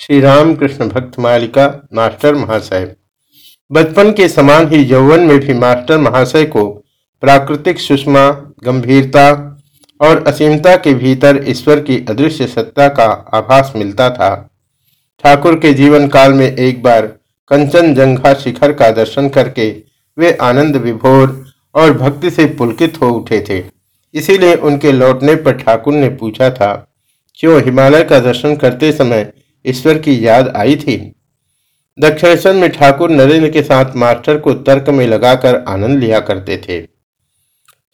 श्री राम कृष्ण भक्त मालिका, मास्टर महाशय बचपन के समान ही यौवन में भी मास्टर महाशय को प्राकृतिक सुषमा, गंभीरता और असीमता के भीतर ईश्वर की अदृश्य सत्ता का आभास मिलता था। ठाकुर के जीवन काल में एक बार कंचन जंघा शिखर का दर्शन करके वे आनंद विभोर और भक्ति से पुलकित हो उठे थे। इसीलिए उनके लौटने पर ठाकुर ने पूछा था, क्यों हिमालय का दर्शन करते समय ईश्वर की याद आई थी। दक्षिणेश्वर में ठाकुर नरेंद्र के साथ मास्टर को तर्क में लगाकर आनंद लिया करते थे।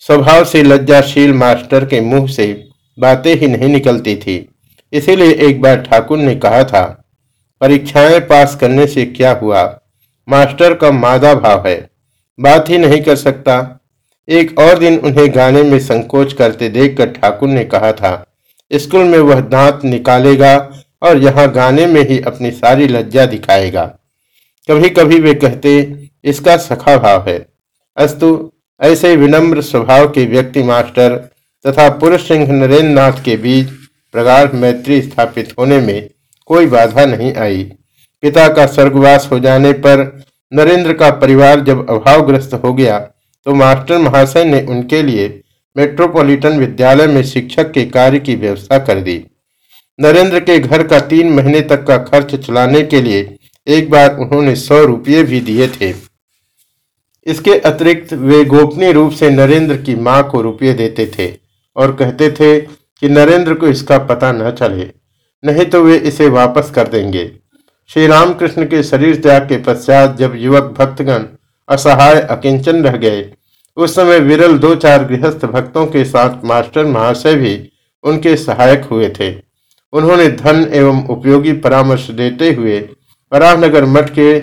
स्वभाव से लज्जाशील मास्टर के मुँह से बातें ही नहीं निकलती थी। इसीलिए एक बार ठाकुर ने कहा था, परीक्षाएँ पास करने से क्या हुआ? मास्टर का मादा भाव है। बात ही नहीं कर सकता। एक और दिन उन्हें गाने में संकोच करते देखकर ठाकुर ने कहा था, स्कूल में वह दांत निकालेगा और यहाँ गाने में ही अपनी सारी लज्जा दिखाएगा। कभी कभी वे कहते, इसका सखा भाव है। अस्तु, ऐसे विनम्र स्वभाव के व्यक्ति मास्टर तथा पुरुष सिंह नरेंद्र नाथ के बीच प्रगाढ़ मैत्री स्थापित होने में कोई बाधा नहीं आई। पिता का स्वर्गवास हो जाने पर नरेंद्र का परिवार जब अभावग्रस्त हो गया तो मास्टर महाशय ने उनके लिए मेट्रोपॉलिटन विद्यालय में शिक्षक के कार्य की व्यवस्था कर दी। नरेंद्र के घर का तीन महीने तक का खर्च चलाने के लिए एक बार उन्होंने सौ रुपये भी दिए थे। इसके अतिरिक्त वे गोपनीय रूप से नरेंद्र की माँ को रुपये देते थे और कहते थे कि नरेंद्र को इसका पता न चले, नहीं तो वे इसे वापस कर देंगे। श्री रामकृष्ण के शरीर त्याग के पश्चात जब युवक भक्तगण असहाय अकिंचन रह गए, उस समय विरल दो चार गृहस्थ भक्तों के साथ मास्टर महाशय भी उनके सहायक हुए थे। उन्होंने धन एवं उपयोगी परामर्श देते हुए परानगर मठ के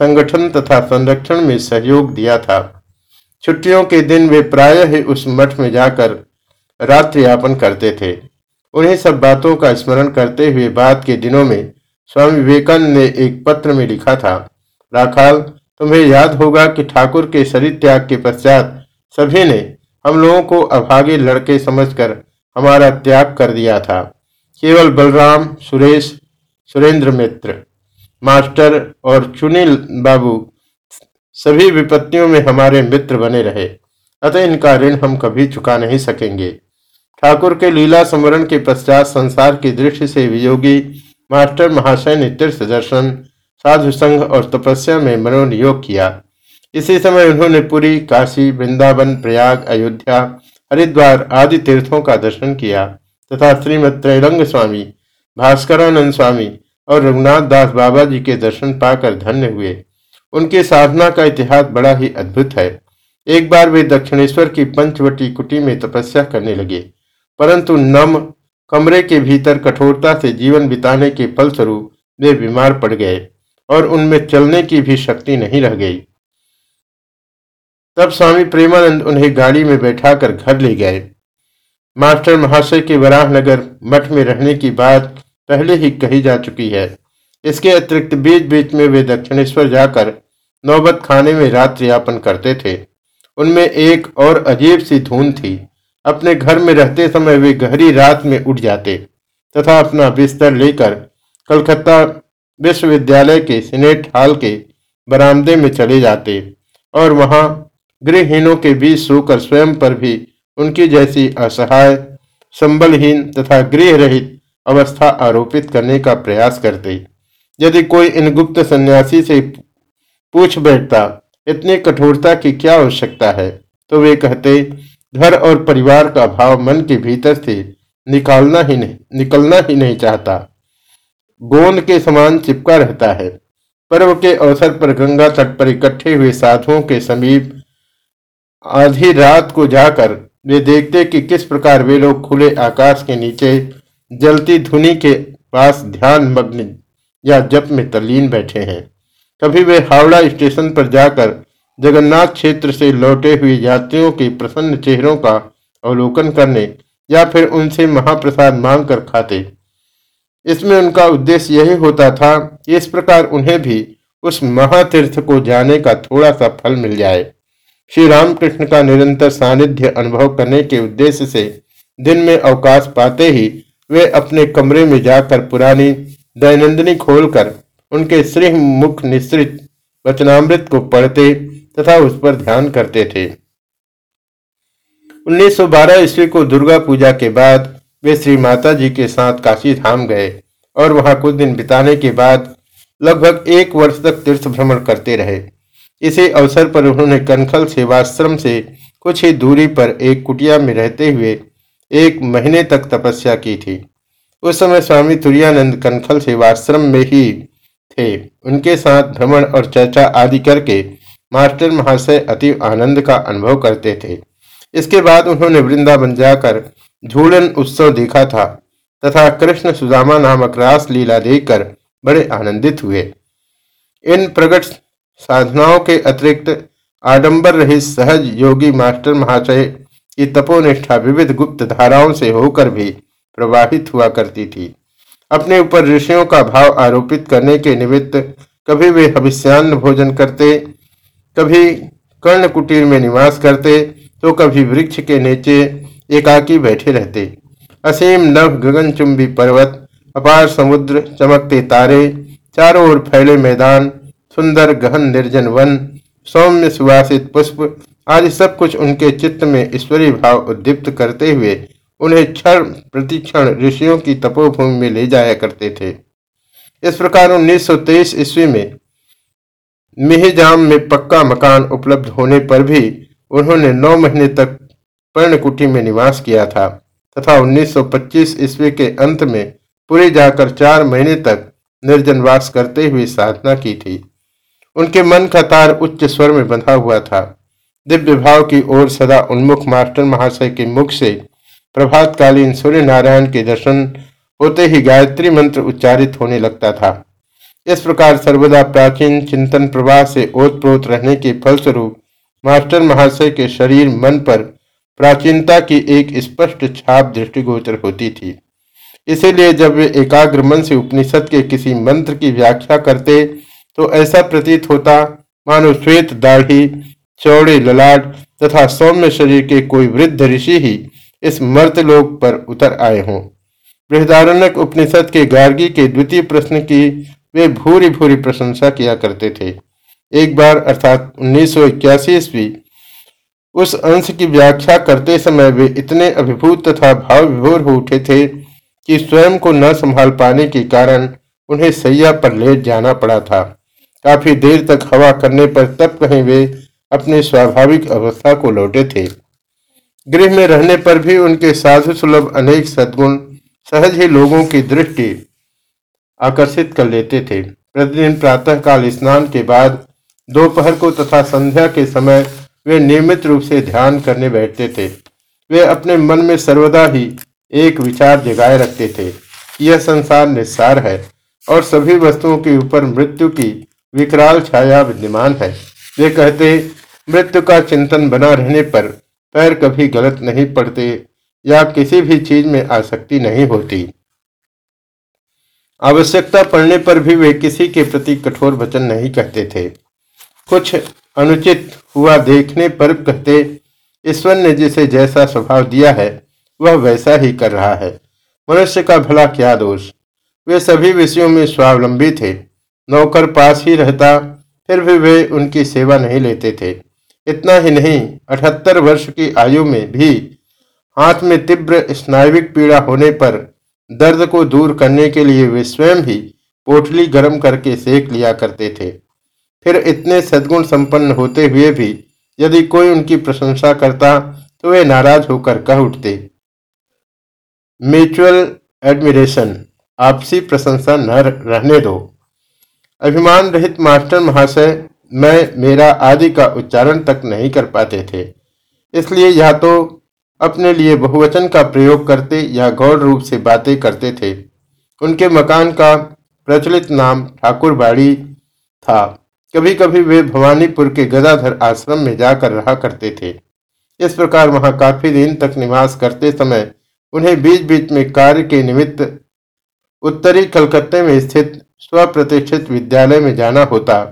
संगठन तथा संरक्षण में सहयोग दिया था। छुट्टियों के दिन वे प्रायः ही उस मठ में जाकर रात्रि यापन करते थे। उन्हीं सब बातों का स्मरण करते हुए बाद के दिनों में स्वामी विवेकानंद ने एक पत्र में लिखा था, राखाल, तुम्हें याद होगा कि ठाकुर के शरीर त्याग के पश्चात सभी ने हम लोगों को अभागे लड़के समझकर हमारा त्याग कर दिया था। केवल बलराम, सुरेश, सुरेंद्र मित्र, मास्टर और चुनिल बाबू सभी विपत्तियों में हमारे मित्र बने रहे। अतः इनका ऋण हम कभी चुका नहीं सकेंगे। ठाकुर के लीला स्मरण के पश्चात संसार की दृष्टि से वियोगी, मास्टर महाशय ने तीर्थ दर्शन, साधु संघ और तपस्या में मनोनियोग किया। इसी समय उन्होंने पुरी, काशी, वृंदावन, प्रयाग, अयोध्या, हरिद्वार आदि तीर्थों का दर्शन किया। तथा श्रीमद त्रैरंग स्वामी भास्करानंद स्वामी और रघुनाथ दास बाबा जी के दर्शन पाकर धन्य हुए। उनकी साधना का इतिहास बड़ा ही अद्भुत है। एक बार वे दक्षिणेश्वर की पंचवटी कुटी में तपस्या करने लगे, परंतु नम कमरे के भीतर कठोरता से जीवन बिताने के फलस्वरूप वे बीमार पड़ गए और उनमें चलने की भी शक्ति नहीं रह गई। तब स्वामी प्रेमानंद उन्हें गाड़ी में बैठाकर घर ले गए। मास्टर महाशय के वराहनगर मठ में रहने की बात पहले ही कही जा चुकी है। इसके अतिरिक्त बीच बीच में वे दक्षिणेश्वर जाकर नौबत खाने में रात्रि यापन करते थे। उनमें एक और अजीब सी धुन थी। अपने घर में रहते समय वे गहरी रात में उठ जाते तथा अपना बिस्तर लेकर कलकत्ता विश्वविद्यालय के सीनेट हॉल के बरामदे में चले जाते और वहाँ गृहहीनों के बीच सोकर स्वयं पर भी उनकी जैसी असहाय, संबलहीन तथा गृह रहित अवस्था आरोपित करने का प्रयास करते। यदि कोई इन गुप्त सन्यासी से पूछ बैठता, इतनी कठोरता की क्या आवश्यकता है? तो वे कहते, घर और परिवार का भाव मन के भीतर से निकालना ही नहीं, निकलना ही नहीं चाहता। गोंद के समान चिपका रहता है। पर्व के अवसर पर गंगा तट पर इकट्ठे हुए साधुओं के समीप आधी रात को जाकर वे देखते कि किस प्रकार वे लोग खुले आकाश के नीचे, जलती धुनी के पास ध्यान मग्न या जप में तल्लीन बैठे हैं। कभी वे हावड़ा स्टेशन पर जाकर जगन्नाथ क्षेत्र से लौटे हुए यात्रियों के प्रसन्न चेहरों का अवलोकन करने या फिर उनसे महाप्रसाद मांग कर खाते। इसमें उनका उद्देश्य यही होता था कि इस प्रकार उन्हें भी उस महातीर्थ को जाने का थोड़ा सा फल मिल जाए। श्री रामकृष्ण का निरंतर सानिध्य अनुभव करने के उद्देश्य से दिन में अवकाश पाते ही वे अपने कमरे में जाकर पुरानी दैनंदिनी खोलकर उनके श्री मुख निश्रित वचनामृत को पढ़ते तथा उस पर ध्यान करते थे। 1912 ईस्वी को दुर्गा पूजा के बाद वे श्री माता जी के साथ काशी धाम गए और वहाँ कुछ दिन बिताने के बाद लगभग एक वर्ष तक तीर्थ भ्रमण करते रहे। इसी अवसर पर उन्होंने कनखल सेवाश्रम से कुछ ही दूरी पर एक कुटिया में रहते हुए एक महीने तक तपस्या की थी। उस समय स्वामी तुरानंद कनखल सेवाश्रम में ही थे। उनके साथ भ्रमण और चर्चा आदि करके मास्टर महाशय अति आनंद का अनुभव करते थे। इसके बाद उन्होंने वृंदावन जाकर झूलन उत्सव देखा था तथा कृष्ण सुदामा नामक रास लीला देखकर बड़े आनंदित हुए। इन प्रकट साधनाओं के अतिरिक्त आडंबर रहित सहज योगी मास्टर महाशय की तपोनिष्ठा विविध गुप्त धाराओं से होकर भी प्रवाहित हुआ करती थी। अपने ऊपर ऋषियों का भाव आरोपित करने के निमित्त कभी वे हविष्यान्न भोजन करते, कभी कर्ण कुटीर में निवास करते तो कभी वृक्ष के नीचे एकाकी बैठे रहते। असीम नव गगनचुंबी पर्वत, अपार समुद्र, चमकते तारे, चारों ओर फैले मैदान सुंदर, गहन, निर्जन वन, सौम्य, सुवासित, पुष्प आदि सब कुछ उनके चित्त में ईश्वरीय भाव उद्दीप्त करते हुए उन्हें क्षण प्रतिक्षण ऋषियों की तपोभूमि में ले जाया करते थे। इस प्रकार 1923 ईस्वी में मिहिजाम में पक्का मकान उपलब्ध होने पर भी उन्होंने नौ महीने तक पर्णकुटी में निवास किया था तथा 1925 ईस्वी के अंत में पुरी जाकर चार महीने तक निर्जनवास करते हुए साधना की थी। उनके मन का तार उच्च स्वर में बंधा हुआ था। दिव्य भाव की ओर सदा उन्मुख मास्टर महाशय के मुख से प्रभातकालीन सूर्य नारायण के दर्शन होते ही गायत्री मंत्र उच्चारित होने लगता था। इस प्रकार सर्वदा प्राचीन चिंतन प्रवाह से ओतप्रोत रहने के फलस्वरूप मास्टर महाशय के शरीर मन पर प्राचीनता की एक स्पष्ट छाप दृष्टिगोचर होती थी। इसीलिए जब वे एकाग्र मन से उपनिषद के किसी मंत्र की व्याख्या करते तो ऐसा प्रतीत होता मानो श्वेत दाढ़ी, चौड़े ललाट तथा सौम्य शरीर के कोई वृद्ध ऋषि ही इस मर्तलोक पर उतर आए हों। बृहदारण्यक उपनिषद के गार्गी के द्वितीय प्रश्न की वे भूरी भूरी प्रशंसा किया करते थे। एक बार अर्थात उन्नीस सौ ईस्वी, उस अंश की व्याख्या करते समय वे इतने अभिभूत तथा भाव विभोर हो उठे थे कि स्वयं को न संभाल पाने के कारण उन्हें सैया पर लेट जाना पड़ा था। काफ़ी देर तक हवा करने पर तब कहीं वे अपनी स्वाभाविक अवस्था को लौटे थे। गृह में रहने पर भी उनके साधु सुलभ अनेक सद्गुण सहज ही लोगों की दृष्टि आकर्षित कर लेते थे। प्रतिदिन प्रातःकाल स्नान के बाद दोपहर को तथा संध्या के समय वे नियमित रूप से ध्यान करने बैठते थे। वे अपने मन में सर्वदा ही एक विचार जगाए रखते थे यह संसार निस्सार है और सभी वस्तुओं के ऊपर मृत्यु की विकराल छाया विद्यमान है। वे कहते, मृत्यु का चिंतन बना रहने पर पैर कभी गलत नहीं पड़ते या किसी भी चीज़ में आसक्ति नहीं होती। आवश्यकता पड़ने पर भी वे किसी के प्रति कठोर वचन नहीं कहते थे। कुछ अनुचित हुआ देखने पर कहते, ईश्वर ने जिसे जैसा स्वभाव दिया है, वह वैसा ही कर रहा है। मनुष्य का भला क्या दोष? वे सभी विषयों में स्वावलंबी थे। नौकर पास ही रहता, फिर भी वे उनकी सेवा नहीं लेते थे। इतना ही नहीं, अठहत्तर वर्ष की आयु में भी हाथ में तीव्र स्नायविक पीड़ा होने पर दर्द को दूर करने के लिए वे स्वयं ही पोटली गर्म करके सेक लिया करते थे। फिर इतने सद्गुण संपन्न होते हुए भी यदि कोई उनकी प्रशंसा करता तो वे नाराज़ होकर कह उठते म्यूचुअल एडमिरेशन आपसी प्रशंसा न रहने दो। अभिमान रहित मास्टर महाशय, मैं मेरा आदि का उच्चारण तक नहीं कर पाते थे। इसलिए या तो अपने लिए बहुवचन का प्रयोग करते या गौर रूप से बातें करते थे। उनके मकान का प्रचलित नाम ठाकुर बाड़ी था। कभी कभी वे भवानीपुर के गदाधर आश्रम में जाकर रहा करते थे। इस प्रकार वहाँ काफ़ी दिन तक निवास करते समय उन्हें बीच बीच में कार्य के निमित्त उत्तरी कलकत्ते में स्थित स्वप्रतिष्ठित विद्यालय में जाना होता।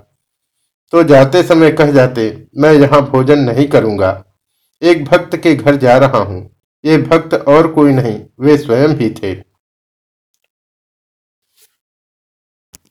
तो जाते समय कह जाते, मैं यहाँ भोजन नहीं करूँगा। एक भक्त के घर जा रहा हूँ। ये भक्त और कोई नहीं, वे स्वयं ही थे।